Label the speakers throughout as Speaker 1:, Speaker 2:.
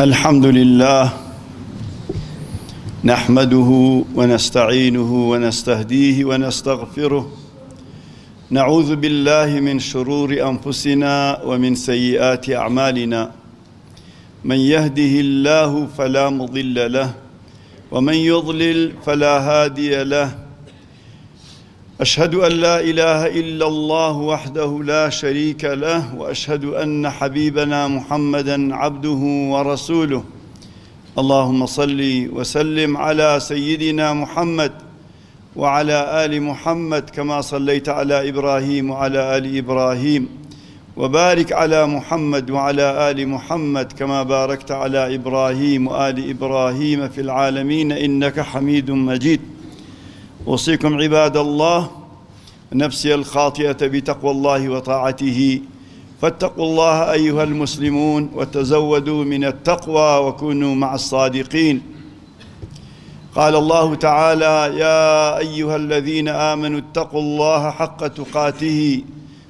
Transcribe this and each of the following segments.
Speaker 1: الحمد لله نحمده ونستعينه ونستهديه ونستغفره نعوذ بالله من شرور أنفسنا ومن سيئات أعمالنا من يهده الله فلا مضل له ومن يضلل فلا هادي له أشهد أن لا إله إلا الله وحده لا شريك له وأشهد أن حبيبنا محمدا عبده ورسوله اللهم صل وسلم على سيدنا محمد وعلى آل محمد كما صليت على إبراهيم وعلى آل إبراهيم وبارك على محمد وعلى آل محمد كما باركت على إبراهيم وآل إبراهيم في العالمين إنك حميد مجيد أوصيكم عباد الله نفسي الخاطئة بتقوى الله وطاعته فاتقوا الله أيها المسلمون وتزودوا من التقوى وكونوا مع الصادقين قال الله تعالى يا أيها الذين آمنوا اتقوا الله حق تقاته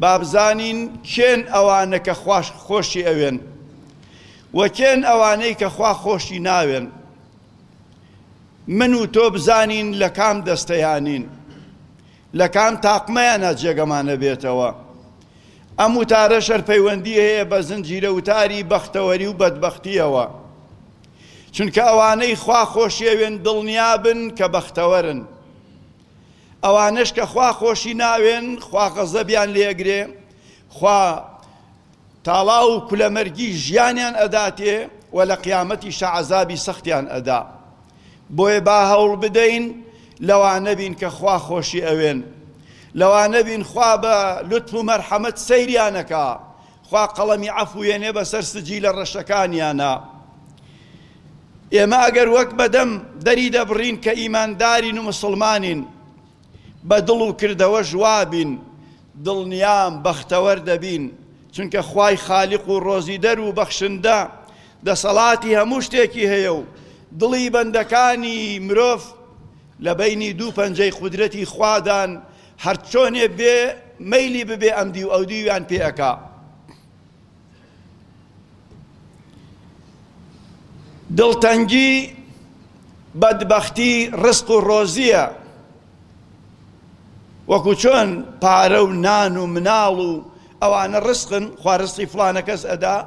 Speaker 1: بابزانین کێن ئەوانە کە خوا خۆشی ئەوێن و کێن ئەوانەی کە خوا خۆشی ناوێن من و تۆ بزانین لە کام دەستەیانین لە کام تاقمەیانە جێگەمانە بێتەوە ئەم وتارە شەرپەیوەندی هەیە بە زنجیرە وتاری بەختەوەری و بەدبختیەوە چونکە ئەوانەی خوا خۆشیەوێن دڵنیابن کە بەختەوەرن ئەوانەش کە خوا خۆشی ناوێن خوا غەزەبیان لێ ئەگرێ خوا تاڵاو و کولەمەرگی ژیانیان ئەداتێ و لە قیامەتیشا عەزابی سەختیان ئەدا بۆیە با هەوڵ بدەین لەوانە بین کە خوا خۆشی ئەوێن لەوانە بین خوا بە لوتف و مەرحەمەت سەیریانەکا خوا قەڵەمی عەفو یەنێ بەسەر سجیلە ڕەشەکانیانا ئێمە ئەگەر وەک بەدەم دەری دەبڕین کە ئیماندارین و مسلمانین بە دڵ و کردەوە ژوابین دڵنیام بەختەوەر دەبین چونکە خوای خالیق و ڕۆزیدەر و بەخشندە دەسەڵاتی هەموو شتێکی هەیە و دڵی بەندەکانی مرۆڤ لە بینی دوو پەنجەی قودرەتی خوادان هەرچۆنێ بێ مەیلی ببێ ئەمدیو ئەودیویان پێ ئەکا. دڵتەنگی بەدبەختی ڕزق و ڕۆزییە، وەکو چۆن پارە و نان و مناڵ و ئەوانە ڕزقن، خوا ڕزقی فڵانەکەس ئەدا،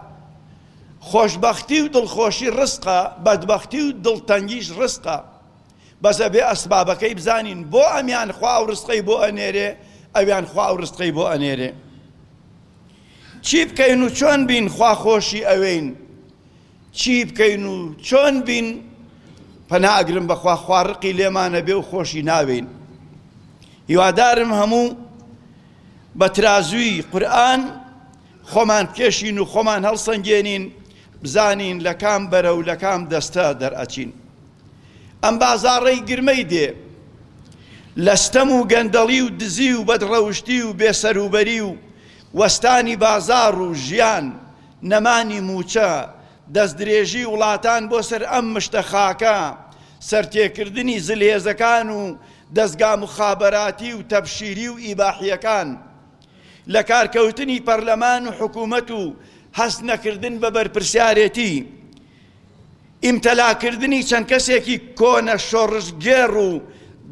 Speaker 1: خۆشبەختی و دڵخۆشی ڕزقە، بەدبەختی و دڵتەنگیش ڕزقە. بەس ئەبێ ئەسبابەکەی بزانین بۆ ئەمیان خوا ئەو ڕستقەی بۆ ئەنێرێ ئەویان خوا ئەو ڕستقەی بۆ ئەنێرێ چی بکەین و چۆن بین خوا خۆشی ئەوین چی بکەین و چۆن بین پەنا ئەگرم بەخوا خوارقی لێمانە بێ و خۆشی ناوین هیوادارم هەموو بە ترازووی قورآن خۆمان کێشین و خۆمان هەڵسەنگێنین بزانین لە کام بەرە و لە کام دەستە دەرئەچین ئەم بازاڕەی گرمەی دێ لە ستەم و گەندەڵی و دزی و بەدڕەوشتی و بێسەروبەری و وەستانی بازاڕ و ژیان، نەمانی مووچە، دەستدرێژی وڵاتان بۆ سەر ئەم مشتە خاکە، سەرتێکردنی زلهێزەکان و دەزگا موخابەراتی و تەبشیری و ئیباحییەکان، لەکارکەوتنی پەرلەمان و حکوومەت و هەست نەکردن بە بەرپرسیارێتی، ئیمتەلاکردنی چەند کەسێکی کۆنە شۆڕشگێڕ و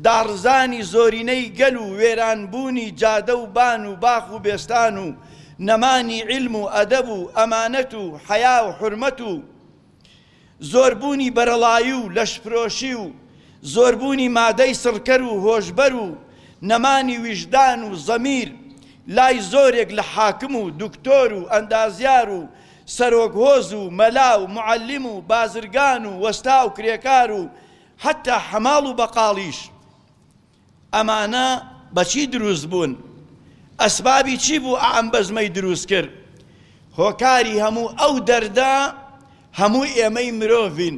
Speaker 1: داڕزانی زۆرینەی گەل و وێرانبوونی جادە و بان و باخ و بێستان و نەمانی عیلم و ئەدەب و ئەمانەت و حەیا و حورمەت و زۆربوونی بەرەڵایی و لەشفرۆشی و زۆربوونی مادەی سڕکەر و هۆشبەر و نەمانی ویژدان و زەمیر لای زۆرێک لە حاکم و دکتۆر و ئەندازیار و سەرۆک هۆز و مەلا و موعەلیم و بازرگان و وەستا و کرێکار و حەتتا حەماڵ و بەقاڵیش ئەمانە بەچی دروست بوون ئەسبابی چی بوو ئەم بەزمەی دروست کرد هۆکاری هەموو ئەو دەردە هەموو ئێمەی مرۆڤین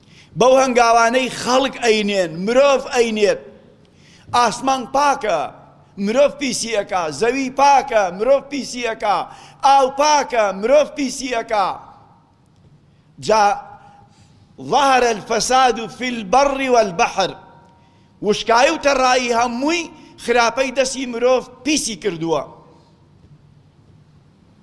Speaker 1: بەو هەنگاوانەی خەڵک ئەینێن مرۆڤ ئەینێت ئاسمان پاکە مرۆڤ پیسی ئەکا زەوی پاکە مرۆڤ پیسی ئەکا ئاو پاکە مرۆڤ پیسی ئەکا جا ظهر الفساد في البر والبحر وشکایی و تەڕایی هەمووی خراپەی دەسی مرۆڤ پیسی کردووە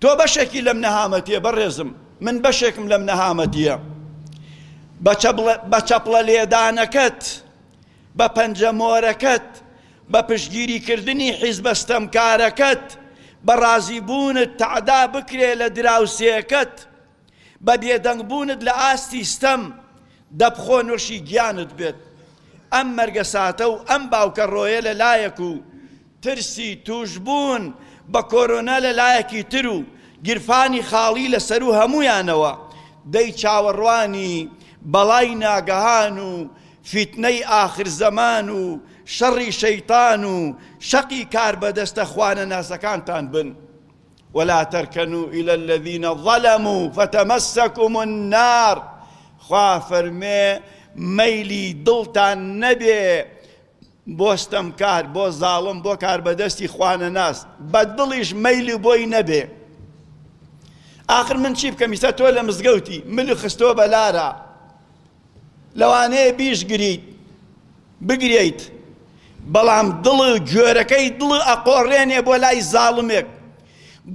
Speaker 1: تۆ بەشێکی لەم نەهامەتیە بەڕێزم من بەشێکم لەم نەهامەتیە بە چەپڵە لێدانەکەت بە پەنجە مۆرەکەت بە پشتگیری کردنی حیزبە ستەمکارەکەت بە ڕازیبوونت تەعدا بکرێ لە دراوسێکەت بە بێدەنگ بوونت لە ئاستی ستەم دەبخۆ نۆشی گیانت بێت ئەم مەرگە ساتە و ئەم باوکە ڕۆیە لە لایەک و ترسی توش بوون بە کۆرۆنا لە لایەکی تر و گیرفانی خاڵی لە سەروو هەموویانەوە دەی چاوەڕوانی بەڵای ناگەهان و فیتنەی ئاخر زەمان و شەڕی شەیتان و شەقی کاربەدەستە خوانەناسەکانتان بن. ولا ترکنو الی الذین ظلمو فتمسکم النار خوا فەرموێ مەیلی دڵتان نەبێ بۆ ستەمکار بۆ زاڵم بۆ کاربەدەستی خوانەناس بە دڵیش مەیلی بۆی نەبێ ئاخر من چی بکەم ئیستا تۆ لە مزگەوتی ملی خستۆ بە لارە لەوانەیە بیش گریت بگرێیت بەڵام دڵ و گوێرەکەی دڵ ئەقۆڕێنێ بۆ لای زاڵمێک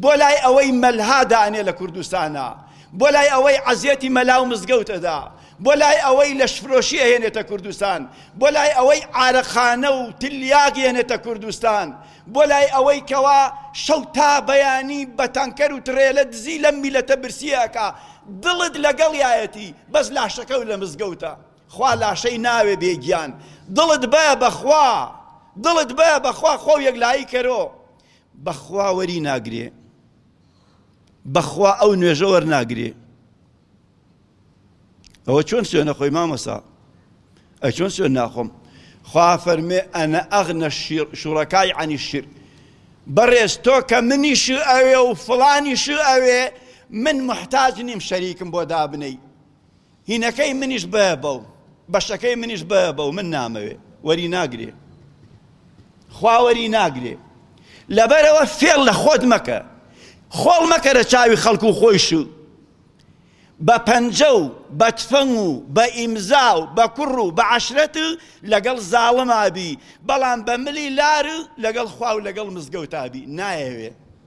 Speaker 1: بۆ لای ئەوەی مەلها دانێ لە کوردستانا بۆ لای ئەوەی عەزێتی مەلا و مزگەوت ئەدا بۆ لای ئەوەی لەشفرۆشی ئەهێنێتە کوردستان بۆ لای ئەوەی عارەقخانە و تلیاق یەنێتە کوردستان بۆ لای ئەوەی کەوا شەو تا بەیانی بە تانکەر و ترێلە دزی لەم میلەتە برسیەکە دڵت لەگەڵ یایەتی بەس لاشەکە و لە مزگەوتە خوا لاشەی ناوێ بێ گیان. دڵت بە بە خوا دڵت بە بە خوا خۆو یەکلایی کەرۆ بە خوا وەری ناگرێ بە خوا ئەو نوێژە وەرناگرێ ئەوە چۆن سوێ نەخۆی مامەسا ئە چۆن سوێن ناخۆم خوا فەرمێ ئەنە ئەغنە شوڕەکای عنی شر بەڕێز تۆ کە منیش ئەوێ و فڵانیش ئەوێ من محتاج نیم شەریکم بۆ دابنەی هینەکەی منیش بە بەو بەشەکەی منیش بە بەو من نامەوێ وەری ناگرێ خواوەری ناگرێ لەبەرەوە فێڵ لە خۆت مەکە خۆڵ مەکەرە چاوی خەڵک و خۆیش و بە پەنجە و بە تفەنگ و بە ئیمزا و بە کوڕ و بە عشرەت و لەگەڵ زاڵمابی بەڵام بە ملی لار و لەگەڵ خوا و لەگەڵ مزگەوتابی نایەوێ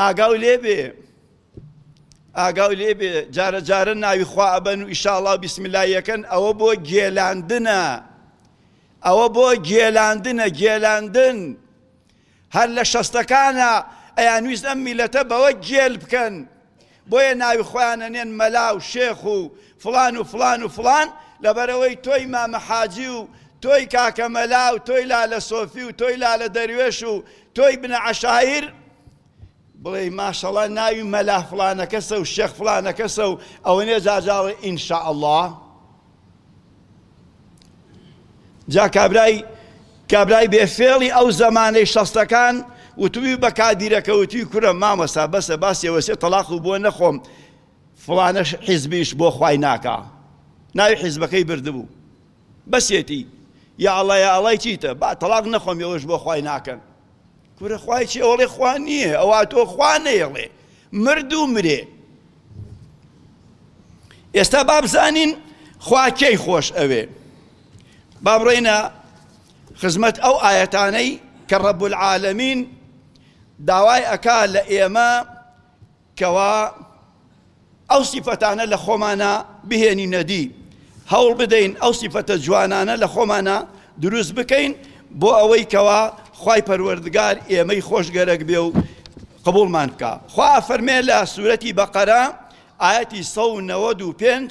Speaker 1: ئاگاو لێ بێ ئاگاو لێ بێ جارە جارە ناوی خوا ئەبەن و ئیشاڵا و بیسملایەکەن ئەوە بۆ گێلاندنە ئەوە بۆ گێلاندنە گێلاندن هەر لە شەستەکانە ئەیانویست ئەم میلەتە بەوە گێل بکەن بۆیە ناوی خۆیان ئەنێن مەلا و شێخ و فڵان و فڵان و فڵان لەبەرەوەی تۆی مامە حاجی و تۆی کاکە مەلا و تۆی لالە سۆفی و تۆی لالە دەروێش و تۆی بنە عەشایر بڵێ ماشەڵا ناوی مەلا فڵانەکەسە و شێخ فڵانەکەسە و ئەوەنێ جاجاڵە ئینشاء الله جا کابرای کابرای بێ فێڵی ئەو زەمانەی شەستەکان وتوی بە کادیرەکە وتوی کورە مامەسا بەسە باسی وەسێ تەلاق و بۆ نەخۆم فڵانە حیزبیش بۆ خوای ناکا ناوی حیزبەکەی بردبوو بەسێتی یا ئەڵە یا ئەڵای چیتە با تەلاق نەخۆم ئێوەش بۆ خوای ناکەن کورە خوای چی ئەوڵێ خوا نییە ئەوە تۆ خوا نەیەڵێ مرد و مرێ ئێستا بابزانین خواکەی خۆش ئەوێ با بڕێنە خزمەت ئەو ئاەتانەی کە ڕەبول عاالمین داوای ئەک لە ئێمە کوا ئەو سیفەتانە لە خۆمانا بهێنینە دی، هەوڵ بدەین ئەو سیفەتە جوانانە لە خۆمانا دروست بکەین بۆ ئەوەی کەوا خوای پەروەردگار ئێمەی خۆش گەرەک بێ و قبوڵمان بکا خوا فەرمێ لە سوورەتی بەقەرە ئاەتی سە و نەوەد و پێنج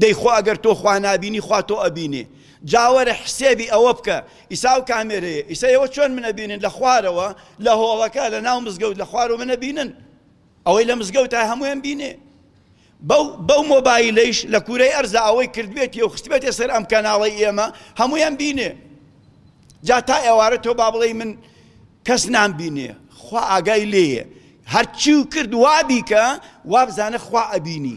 Speaker 1: دەی خۆ ئەگەر تۆ خوا نابینی خوا تۆ ئەبینێ جا وەرە حسێبی ئەوە بکە ئیسا ئەو کامێرەیە ئیسا ئێوە چۆن من ئەبینن لە خوارەوە لە هۆڵەکە لە ناو مزگەوت لە خوارەوە من ئەبینن ئەوەی لە مزگەوتە هەموویان بینێ بەو بەو مۆبایلەیش لە کوورەی ئەرزا ئەوەی کردبێتی و خستبێتێ سەر ئەم کەناڵی ئێمە هەمویان بینێ جا تا ئێوارە تۆ با بڵێ من کەس نام بینێ خوا ئاگای لێیە هەرچی و کرد وابیکە وابزانە خوا ئەبینی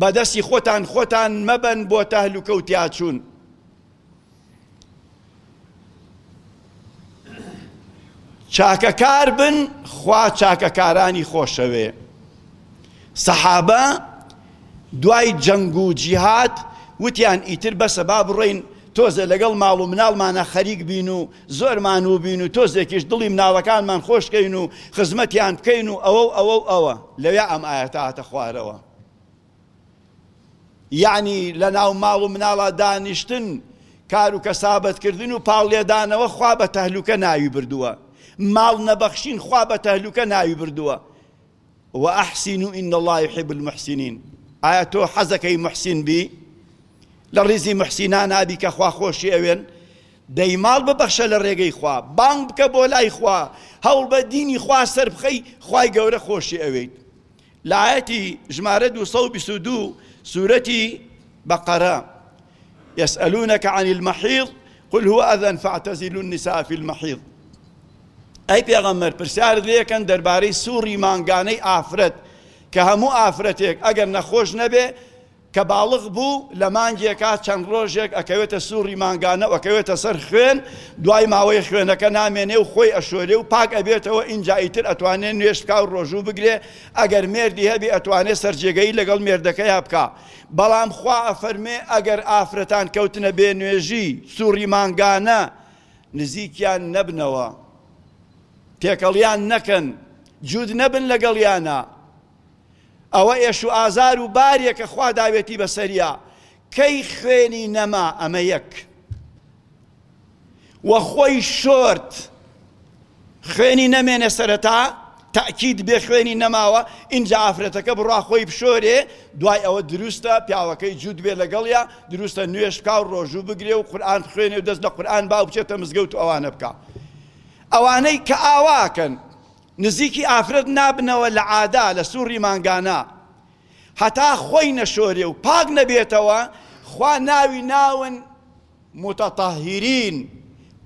Speaker 1: بە دەستی خۆتان خۆتان مەبەن بۆ تەهلوکە و تیاچوون چاکەکار بن خوا چاکەکارانی خۆشەوێ سەحابە دوای جەنگ و جیهات وتیان ئیتر بەسە با بڕۆین تۆزە لەگەڵ ماڵ و مناڵمانە خەریک بین و زۆرمان وبین و تۆزێکیش دڵی مناڵەکانمان خۆش کەین و خزمەتیان بکەین و ئەوە و ئەوە و ئەوە لەوێ ئەم ئاەتە هاتە خوارەوە یعنی لە ناو ماڵ و مناڵا دانیشتن کار و کەسابەتکردن و پاڵ لێدانەوە خوا بە تەهلوکە ناوی بردووە ماڵ نەبەخشین خوا بە تەهلوکە ناوی بردووە وأحسنوا ان اللە یحب المحسنین ئایا تۆ حەزەکەی محسین بی لە ڕیزی محسینان ئابی کە خوا خۆشی ئەوێن دەی ماڵ ببەخشە لە ڕێگەی خوا بانگ بکە بۆ لای خوا هەوڵ بە دینی خوا سەربخەی خوای گەورە خۆشی ئەوێیت لە ئاەتی ژمارە 222 سوورەتی بەقەرە یسئلونک عن المحیض قل هو اذن فاعتزلو النساء فی المحیض ئەی پێغەمبەر پرسیارت لێکەن دەربارەی سوڕی مانگانەی ئافرەت کە هەموو ئافرەتێک ئەگەر نەخۆش نەبێ کە باڵغ بوو لە مانگێکا چەند ڕۆژێک ئەکەوێتە سوڕی مانگانە ئەکەوێتە سەر خوێن دوای ماوەی خوێنەکە نامێنێ و خۆی ئەشۆرێ و پاک ئەبێتەوە ئینجا ئیتر ئەتوانێت نوێشکا و ڕۆژوو بگرێ ئەگەر مێردی هەبی ئەتوانێت سەررجێگەی لەگەڵ مێردەکەی هەبکە بەڵام خوا ئەفەرموێ ئەگەر ئافرەتان کەوتنە بێ نوێژی سوڕی مانگانە نزیکیان نەبنەوە تێکەڵیان نەکەن جود نەبن لەگەڵیانە ئەوە ئێش و ئازار و بارێکە خوا داوێتی بەسەریا کەی خوێنی نەما ئەمە یەک و خۆی شۆرد خوێنی نەمێنێ سەرەتا تاکید بێ خوێنی نەماوە ئینجا ئافرەتەکە بڕا خۆی بشۆرێ دوای ئەوە دروستە پیاوەکەی جووت بێ لەگەڵیا دروستە نوێش بکا و ڕۆژوو بگرێ و قورآن بخوێنێ و دەست لە قورآن با بچێتە مزگەوت و ئەوانە بکە ئەوانەی کە ئاواکەن نزیکی ئافرەت نابنەوە لە عادا لە سوڕی مانگانە هەتا خۆی نەشۆرێ و پاک نەبێتەوە خوا ناوی ناون موتەتەهیرین،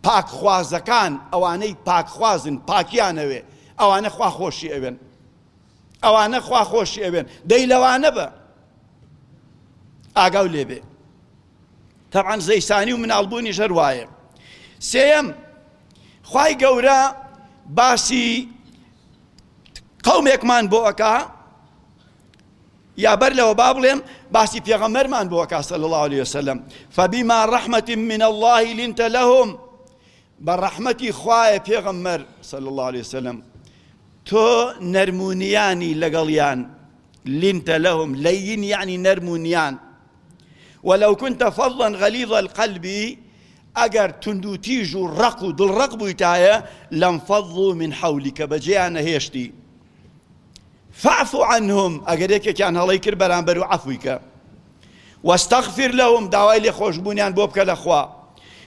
Speaker 1: پاکخوازەکان، ئەوانەی پاکخوازن، پاکیان ئەوێ، ئەوانە خوا خۆشی ئەوێن. ئەوانە خوا خۆشی ئەوێن. دەی لەوانە بە. ئاگاو لێ بێ. تەبعەن زەیسانی و مناڵبوونیش هەر وایە. سێیەم، خوای گەورە باسی قەومێکمان بۆ ئەکا، یا بەر لەوە با بڵێم باسی پێغەمبەرمان بۆ ئەکا صلی الله علیه وسلم فبما رحمة من الله لنت لهم بە ڕەحمەتی خوایە پێغەمبەر صلی الله علیه وسلم تۆ نەرمونیانی لەگەڵیان لنت لهم لین یعنی نەرمونیان ولو كنت فضلا غليظ القلب ئەگەر توندو تیژ و ڕق و دڵڕق بوویتایە لەم فەضڵ و من حولیکە بەجێیان نەهێشتی فاعف عنهم ئەگەر یەکێکیان هەڵەی کرد بەرامبەر و عەفوی کە واستغفر لهم داوای لێ خۆشبوونیان بۆ بکە لە خوا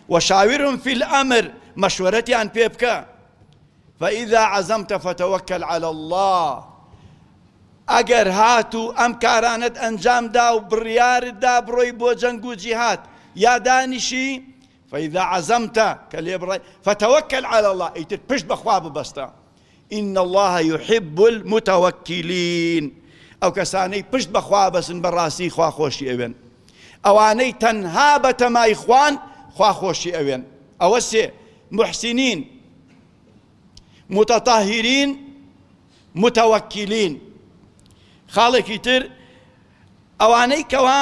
Speaker 1: وشاورهم في الامر مشورەتیان پێ بکە فإذا عزمت فتوكل على الله ئەگەر هات و ئەم کارانت ئەنجامدا و بڕیاردا بڕۆی بۆ جەنگ و جیهات یا دانیشی فإذا عزمت کە لێبڕای فتوکل علی اللە ئیتر پشت بە خوا ببەستە ان اللە یحب المتوکلین ئەو کەسانەی پشت بە خوا بەسن بەڕاستی خوا خۆشی ئەوێن ئەوانەی تەنها بەتەمای خوان خوا خۆشی ئەوێن ئەوە سێ محسنین متطهرین متوکلین خاڵێکی تر ئەوانەی کەوا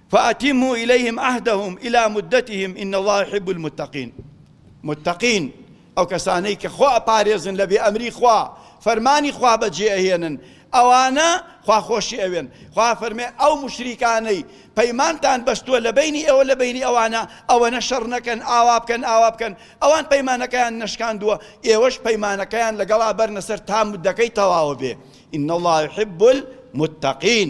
Speaker 1: فاتمو الیهم عهدهم الی مدتهم ان اللە یحب المتقین متقین ئەو کەسانەی کە خۆ ئەپارێزن لە بێ ئەمری خوا فەرمانی خوا بەجێ ئەهێنن ئەوانە خوا خۆشی ئەوێن خوا فەرمێ ئەو مشریکانەی پەیمانتان بەستووە لە بینی ئێوە لە بینی ئەوانە ئەوەنە شەڕ نەکەن ئاوا بکەن ئاوا بکەن ئەوان پەیمانەکەیان نەشکاندووە ئێوەش پەیمانەکەیان لەگەڵا بەرنەسەر تا مدەکەی تەواوە بێ ان اللە یحب المتقین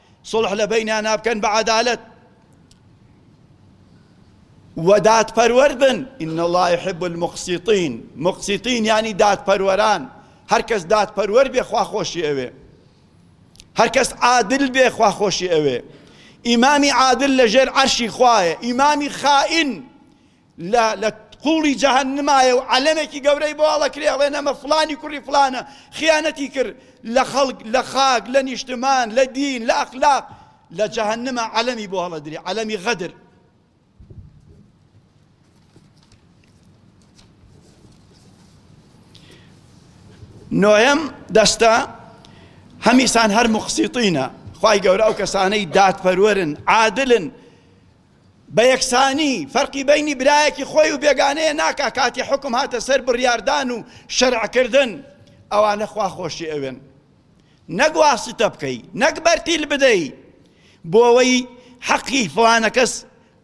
Speaker 1: سوڵح لە بەینانا بکەن بە عەدالەت و دادپەروەر بن ان الله يحب المقسطین مقسطین یعنی دادپەروەران هەر کەس دادپەروەر بێ خوا خۆشی ئەوێ هەر کەس عادل بێ خوا خۆشی ئەوێ ئیمامی عادل لە ژێر عەرشی خوایە ئیمامی خائین لە لە قوڵی جەهەنمایە و عەلەمێکی گەورەی بۆ هەڵەکرێ ئەڵێن ئەمە فڵانی کوڕی فڵانە خیانەتی کرد لە خەڵک لە خاک لە نیشتمان لە دین لە ئەخلاق لە جەهەنمە عەلەمی بۆ هەڵەدرێ عەلەمی غەدر نۆیەم دەستە هەمیسان هەر مقسیتینە خی گەورە ئەو کەسانەی دادپەروەرن عادلن بە یەکسانی فەرقی بەینی برایەکی خۆی و بێگانەیە ناکا کاتی حوکم هاتە سەر بڕیاردان و شەرع کردن ئەوانە خوا خۆشی ئەوێن نەک واسیتە بکەی نەک بەرتیل بدەی بۆوەی حەقی فڵانەکەس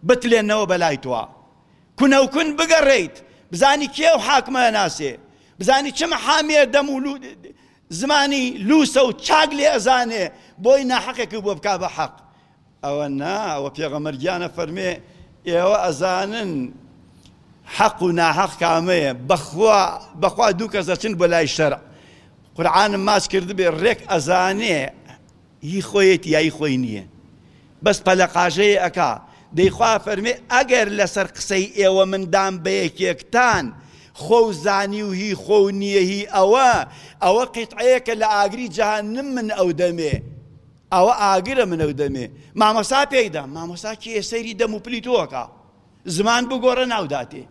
Speaker 1: بتلێنەوە بەلای تۆ کونە و کون بگەڕێیت بزانی کێ و حاکمە ناسێ بزانی چ محامیە دەم و زمانی لوسە و چاک لێ ئەزانێ بۆی ناحەقێکی بۆ بک بە حەق ئەوە نا ئەوە پێغەمبەر گیان ئەفەرموێ ئێوە ئەزانن حەق و ناحەق کامەیە بەخوا بەخوا دوو کەس دەچن بۆ لای شەرع قورآنم ماچ کردبێ ڕێک ئەزانێ هی خۆیەتی یای خۆی نییە بەس پەلەقاژەیە ئەکا دەیخوا فەرمێ ئەگەر لەسەر قسەی ئێوە مندان بە یەکێکتان خۆ و زانی و هی خۆ و نییە هی ئەوە ئەوە قیتعەیەکە لە ئاگری جەهەنم من ئەو دەمێ ئەوە ئاگرە من ئەو دەمێ مامۆستا پێی دام مامۆستا کێ سەیری دەم و پلی تۆکە زمان بگۆڕە ناوداتێ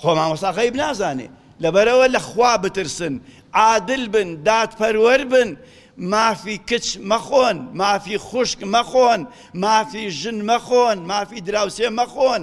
Speaker 1: خۆ مامۆستا غەیب نازانێ لەبەرەوە لە خوا بترسن عادل بن دادپەروەر بن مافی کچ مەخۆن مافی خوشک مەخۆن مافی ژن مەخۆن مافی دراوسێ مەخۆن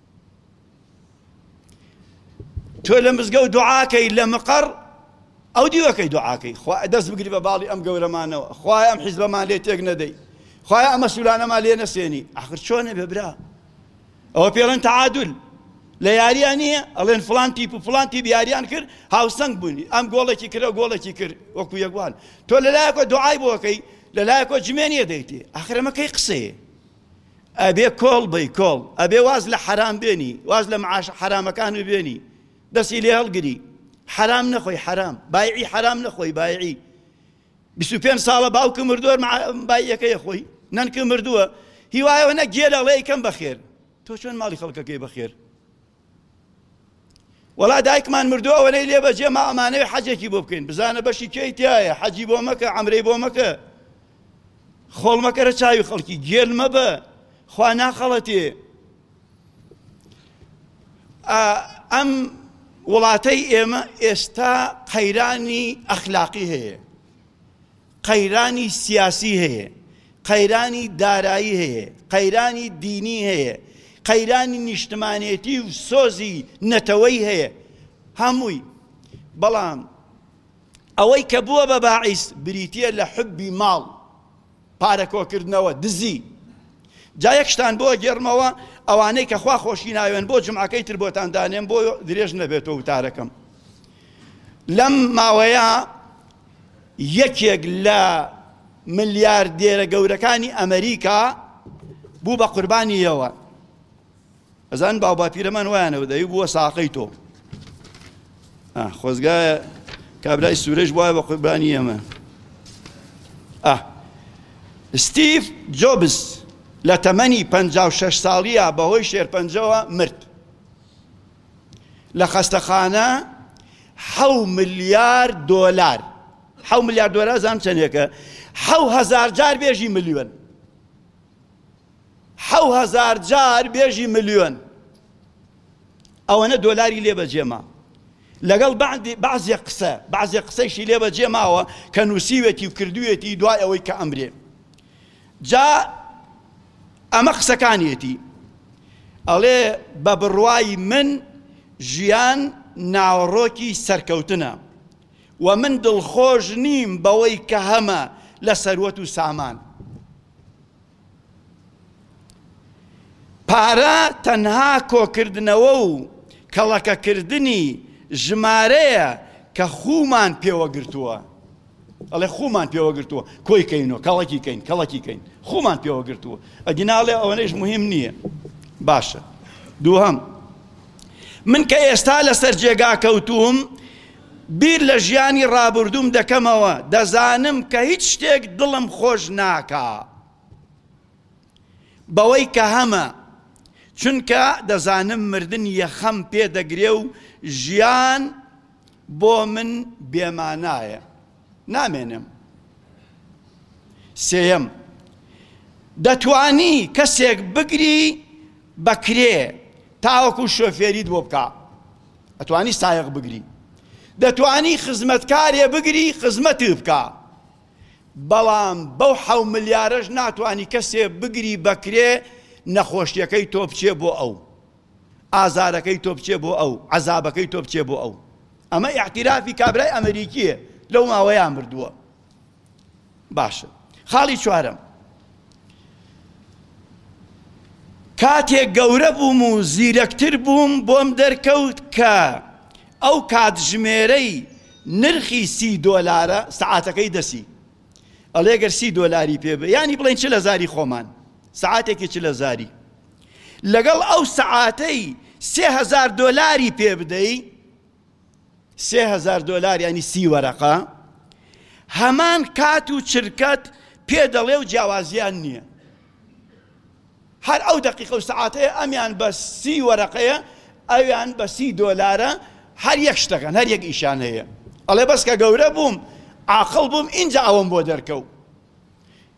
Speaker 1: تۆ لە مزگەوت دوعاکەی لە مقەڕ ئەو دیوەکەی دوعاکەی خوا دەست بگری بە باڵی ئەم گەورەمانەوە خوای ئەم حیزبەمان لێ تێک نەدەی خوای ئەمە سولانەما لێ نەسێنی ئاخر چۆنە بێ برا ئەوە پێڵێن تعادل لە یاریان نییە ئەڵێن فلان تیپ و فلان تیپ یاریان کرد هاوسەنگ بوونی ئەم گۆڵێکی کرە گۆڵێکی کرد وەکو یەکوان تۆ لەلایەکە دوعای بۆکەی لەلایەکە جمێنیە دەیتێ ئاخرەمەکەی قسەیە ئەبێ کۆڵ بی کۆڵ ئەبێ واز لە حەرام بێنی واز لە معاش حەرامەکان و بێنی دەستی لێ هەڵگری حەرام نەخۆی حەرام بایعی حەرام نەخۆی بایعی بیست و پێنج ساڵە باوکە مردووە بایەکەیە خۆی نەنکە مردووە هیوایەوە نە گێ لەڵێ کەم بەخێر تۆ چۆن ماڵی خەڵکەکەی بەخێر وەڵا دایکمان مردوە ئەوەنەی لێ بەجێ ما ئەمانەوێ حەجێکی بۆ بکەین بزانە بەشی کێی تایە حەجی بۆ مەکە ئەمرەی بۆ مەکە خۆڵ مەکەرە چاوی خەڵکی گێل مەبە خوا ناخەڵەتێ ئەم وڵاتەی ئێمە ئێستا قەیرانی ئەخلاقی هەیە قەیرانی سیاسی هەیە، قەیرانی دارایی هەیە، قەیرانی دینی هەیە، قەیرانی نیشتمانێتی و سۆزی نەتەوەی هەیە، هەمووی. بەڵام ئەوەی کە بووە بە باعیس بریتییە لە حوبی ماڵ، پارە کۆکردنەوە، دزی. جا یەک شتان بۆ ئەگێڕمەوە، ئەوانەی کە خوا خۆشی ناوێن بۆ جومعەکەی تر بۆتان دانێم بۆ درێژ نەبێتەوە وتارەکەم. لەم ماوەیە یەکێک لە ملیاردێرە گەورەکانی ئەمریکا بوو بە قوربانی یەوە ئەزان باو باپیرەمان وایانەوە دەی بووە ساقەی تۆ خۆزگە کابرای سوورەش وایە بە قوربانی ئەمە ستیف جۆبز لە تەمەنی 56 ساڵیە بەهۆی شێرپەنجەوە مرد لە خەستەخانە حەو ملیار دۆلار حەو ملیار دۆلار زان چەندێکە حەو هەزار جار بێژی ملیۆن حەو هەزار جار بێژی ملیۆن ئەوەنە دۆلاری لێ بەجێما لەگەڵ بەعزێ قسە بەعزێ قسەیشی لێ بەجێ ماوە کە نووسیوێتی و کردوێتی دوای ئەوەی کە ئەمرێ جا ئەمە قسەکانیەتی ئەڵێ بە بڕوای من ژیان ناوەڕۆکی سەرکەوتنە و من دڵخۆش نیم بەوەی کە هەمە لە سەروەت و سامان پارە تەنها کۆکردنەوە و کەڵەکەکردنی ژمارەیە کە خوومان پێوەگرتووە ئەڵێ خومان پێوە گرتووە کۆی کەین و کەڵکی کەین کەڵکی کەین خومان پێوە گرتووە ئەگیناڵێ ئەوەنەش مهم نییە باشە دووهم من کە ئێستا لەسەر جێگا کەوتوم بیر لە ژیانی ڕابردووم دەکەمەوە دەزانم کە هیچ شتێک دڵم خۆش ناکا بەوەی کە هەمە چونکە دەزانم مردن یەخەم پێدەگرێ و ژیان بۆ من بێمانایە نامێنێم. سێیەم، دەتوانی کەسێک بگری بە کرێ تاوەکو شۆفێریت بۆ بکا، ئەتوانی سایەق بگری، دەتوانی خزمەتکارێ بگری خزمەتت بکا، بەڵام بەو حەو ملیارەش ناتوانی کەسێ بگری بە کرێ نەخۆشیەکەی تۆ بچێ بۆ ئەو، ئازارەکەی تۆ بچێ بۆ ئەو عەزابەکەی تۆ بچێ بۆ ئەو ئەمە ئیعتیرافی کابرای ئەمریکیە لەو ماوەیان مردووە باشە خاڵی چوارەم کاتێک گەورە بووم و زیرەکتر بووم بۆم دەرکەوت کە ئەو کاتژمێرەی نرخی سی دۆلارە سعاتەکەی دەسی ئەڵێگەر سی دۆلاری پێ بە ینی بڵێن چ لە زاری خۆمان سعاتێکی چ لە زاری لەگەڵ ئەو سەعاتەی سێ هەزار دۆلاری پێ بدەی، سێ هەزار دۆلار یانی سی وەرەقە، هەمان کات و چرکەت پێ دەڵێ و جیاوازیان نییە. هەر ئەو دەقیقە و سەعاتەیە ئەمیان بە سی وەرەقەیە، ئەویان بە سی دۆلارە، هەر یەک شتەکەن، هەر یەک ئیشیان هەیە. ئەڵێ بەس کە گەورە بووم، عاقڵ بووم، ئینجا ئەوەم بۆ دەرکەوت.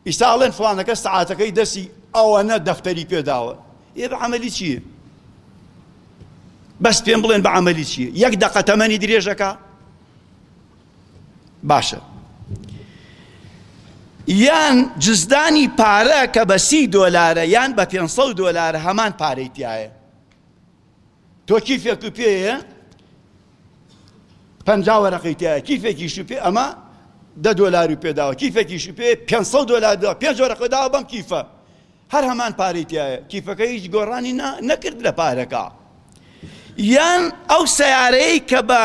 Speaker 1: ئیستا ئەڵێن فڵانەکە سەعاتەکەی دەستی ئەوەنە دەفتەری پێداوە ئێ بە عملی چییە بەس پێم بڵێن بە عملی چییە یەک دەقە تەمەنی درێژەکە باشە یان جزدانی پارە کە بە سی دۆلارە یان بە 500 دۆلار هەمان پارەی تایە تۆ کیفێک و پێ یە پەنجا وەرەقەی تایە کیفێکیش و پێ ئەمە دە دۆلار و پێداوە کیفێکیش و پێ 500 دۆلار دا پێنج وەرەقە داوە بەم کیفە هەر هەمان پارەی تایە کیفەکە هیچ گۆڕانی نەکرد لە پارەکە یان ئەو سیارەی کە بە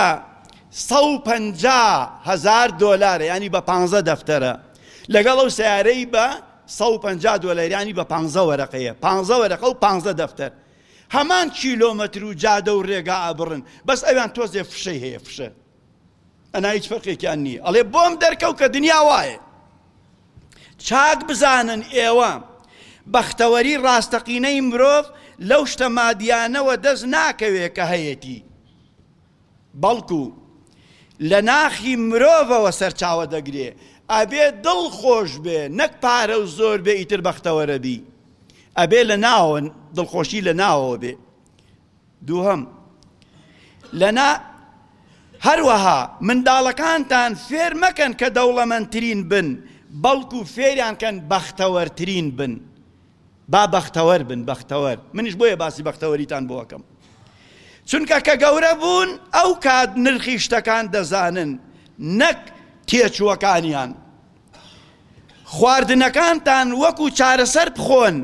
Speaker 1: 150 هزار دۆلارە ینی بە 15 دەفتەرە لەگەڵ ئەو سیارەی بە 150 دۆلەرانی بە 15 وەرەقەیە 15 وەرەقە و 15 دەفتەر هەمان کیلۆمەتر و جادە و رێگا ئەبڕن بەس ئەویان تۆزێ فشەی هەیە فشە ئەنا هیچ فەرقێکیان نییە ئەڵێ بۆم دەرکەو کە دنیا وایە چاک بزانن ئێوە بەختەوەری ڕاستەقینەی مرۆڤ لەو شتە مادیانەوە دەست ناکەوێ کە هەیەتی بەڵکو لە ناخی مرۆڤەوە سەرچاوە دەگرێ ئەبێ دڵ خۆش بێ نەک پارە و زۆر بێ ئیتر بەختەوەرە بی ئەبێ لە ناوە دڵخۆشی لە ناوەوە بێ دووهەم لەنا هەروەها منداڵەکانتان فێر مەکەن کە دەوڵەمەندترین بن بەڵکو فێریان کەن بەختەوەرترین بن با بەختەوەر بن بەختەوەر منیش بۆیە باسی بەختەوەریتان بۆ ئەکەم چونکە کە گەورە بوون ئەو کات نرخی شتەکان دەزانن نەک تێچووەکانیان خواردنەکانتان وەکو چارەسەر بخۆن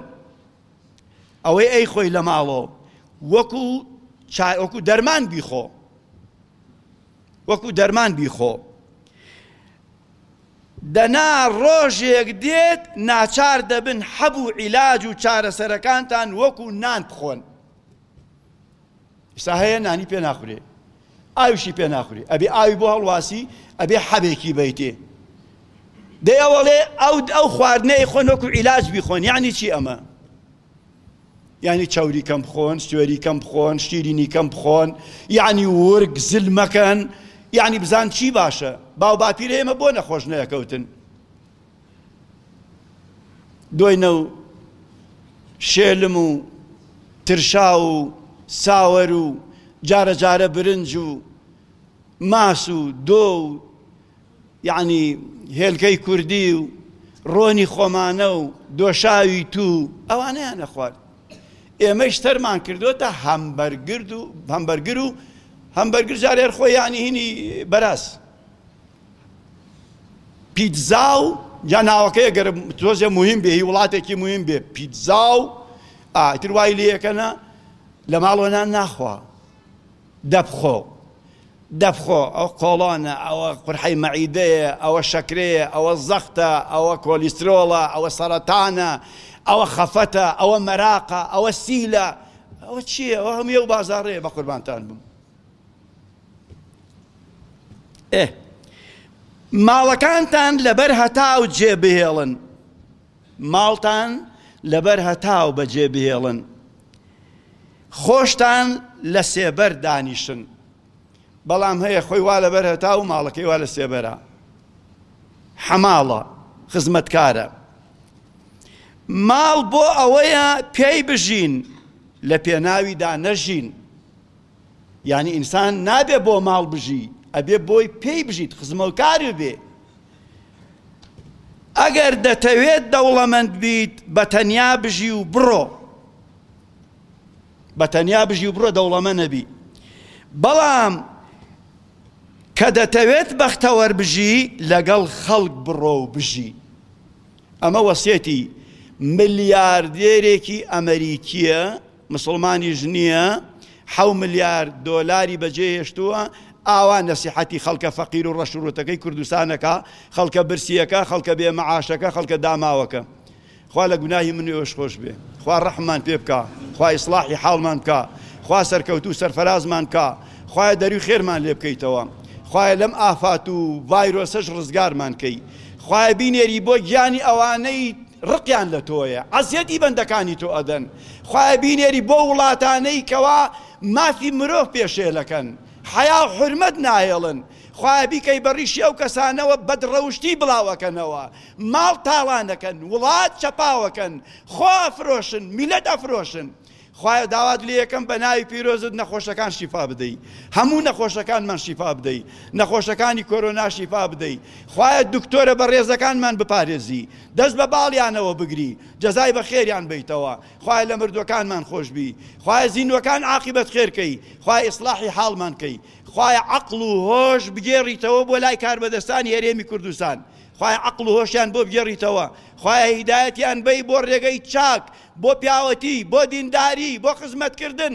Speaker 1: ئەوەی ئەی خۆی لە ماڵۆ وەکو وەکو دەرمان بیخۆ وەکو دەرمان بیخۆ دەنا ڕۆژێک دێت ناچار دەبن حەب و عیلاج و چارەسەرەکانتان وەکو نان بخۆن. ئیستا هەیە نانی پێ ناخورێ ئاویشی پێ ناخورێ ئەبێ ئاوی بۆ هەڵواسی ئەبێ حەبێکی بەیتێ دەیەوەڵێ ئەو ئەو خواردنەی خۆن وەکو عیلاج بیخۆن یعنی چی ئەمە؟ یانی چەوری کەم بخۆن سوێری کەم بخۆن شیرینی کەم بخۆن یعنی ورگ زل مەکەن یعنی بزان چی باشە باو باپیر ئێمە بۆ نەخۆش نەکەوتن دۆینە و شێلم و ترشا و ساوەر و جارە جارە برنج و ماس و دۆ و یەعنی هێلکەی کوردی و ڕۆنی خۆمانە و دۆشاوی تو ئەوانەیان ئەخوارد ئێمەیش سەرمان کردۆتە هەمبەرگرد و هەمبەرگر و هەمبەرگر جارێر خۆی یانی هینی بەراز پیتزا و یا ناوەکەی گەرم تۆزێ مهم بێ هی وڵاتێکی مهم بێ پیتزا و ئاتر وای لەکەنە لە ماڵۆنان ناخوا دەبخۆ دەبخۆ، ئەوە قۆڵۆنە، ئەوە قورحەی مەعیدەیە، ئەوە شەکرەیە، ئەوە زەختە، ئەوە کۆلیسترۆڵە، ئەوە سەرەتانە، ئەوە خەفەتە، ئەوە مەراقە، ئەوە سیلە، ئەوە چییە، ئەوە هەمووی ئەو بازاڕەیە، بەقوربانتان بم. ئێ ماڵەکانتان لەبەر هەتاو جێبهێڵن. ماڵتان لەبەر هەتاو بەجێ بهێڵن، خۆشتان لە سێبەر دانیشن. بەڵام هەیە خۆی وا لەبەر هەتاو و ماڵەکەی وا لە سێبەرە. حەماڵە، خزمەتکارە. ماڵ بۆ ئەوەیە پێی بژین، لە پێناویدا نەژین. یانی ئینسان نابێ بۆ ماڵ بژی ئەبێ بۆی پێی بژیت خزمەوکاری بێ ئەگەر دەتەوێت دەوڵەمەند بیت بە تەنیا بژی و بڕۆ بە تەنیا بژی و بڕۆ دەوڵەمە نەبی بەڵام کە دەتەوێت بەختەوەەر بژی لەگەڵ خەڵک بڕۆ و بژی ئەمە وەسێتی ملیاردێرێکی ئەمریکیە مسوڵمانیش نیە حەو ملیار دۆلاری بەجێ هێشتووە ئاوا نەسیحەتی خەڵکە فەقیر و ڕەش و ڕوتەکەی کوردستانەکە خەڵکە برسیەکە خەڵکە بێ مەعاشەکە خەڵکە داماوەکە خوا لە گوناهی من ئێوەش خۆش بێ خوا ڕەحمان پێ بکە خوا ئیسلاحی حاڵمان بکە خوا سەرکەوت و سەرفرازمان بکە خوایە دەروی خێرمان لێ بکەیتەوە خوایە لەم ئافات و ڤایرۆسەش ڕزگارمان کەی خوایە بینێری بۆ گیانی ئەوانەی ڕقیان لە تۆیە عەزیەتی بەندەکانی تۆ ئەدەن خوایە بینێری بۆ وڵاتانەی کەوا مافی مرۆڤ پێشێلەکەن حەیاو حورمەت ناهێڵن خوایە بیکەی بە ڕیشی ئەو کەسانەوە بەد ڕەوشتی بڵاو ئەکەنەوە ماڵ تاڵان ئەکەن وڵات چەپاوەکەن خۆ ئەفرۆشن میلەت ئەفرۆشن خوایە داوات لێ یەکەم بە ناوی پیرۆزت نەخۆشەکان شیفا بدەی هەموو نەخۆشەکانمان شیفا بدەی نەخۆشەکانی کۆرۆنا شیفا بدەی خوایە دکتۆرە بە ڕێزەکانمان بپارێزی دەست بە باڵیانەوە بگری جەزای بەخێریان بەیتەوە خوایە لە مردوەکانمان خۆشبی خوایە زیندوەکان عاقیبەت خێر کەی خوایە ئیسڵاحی حاڵمان کەی خوایە عەقڵ و هۆش بگێڕیتەوە بۆ لای کاربەدەستانی هەرێمی کوردستان خوایە عەقڵ و هۆشیان بۆ بگێڕیتەوە خوایە هیدایەتیان بەی بۆ ڕێگەی چاک بۆ پیاوەتی بۆ دینداری بۆ خزمەتکردن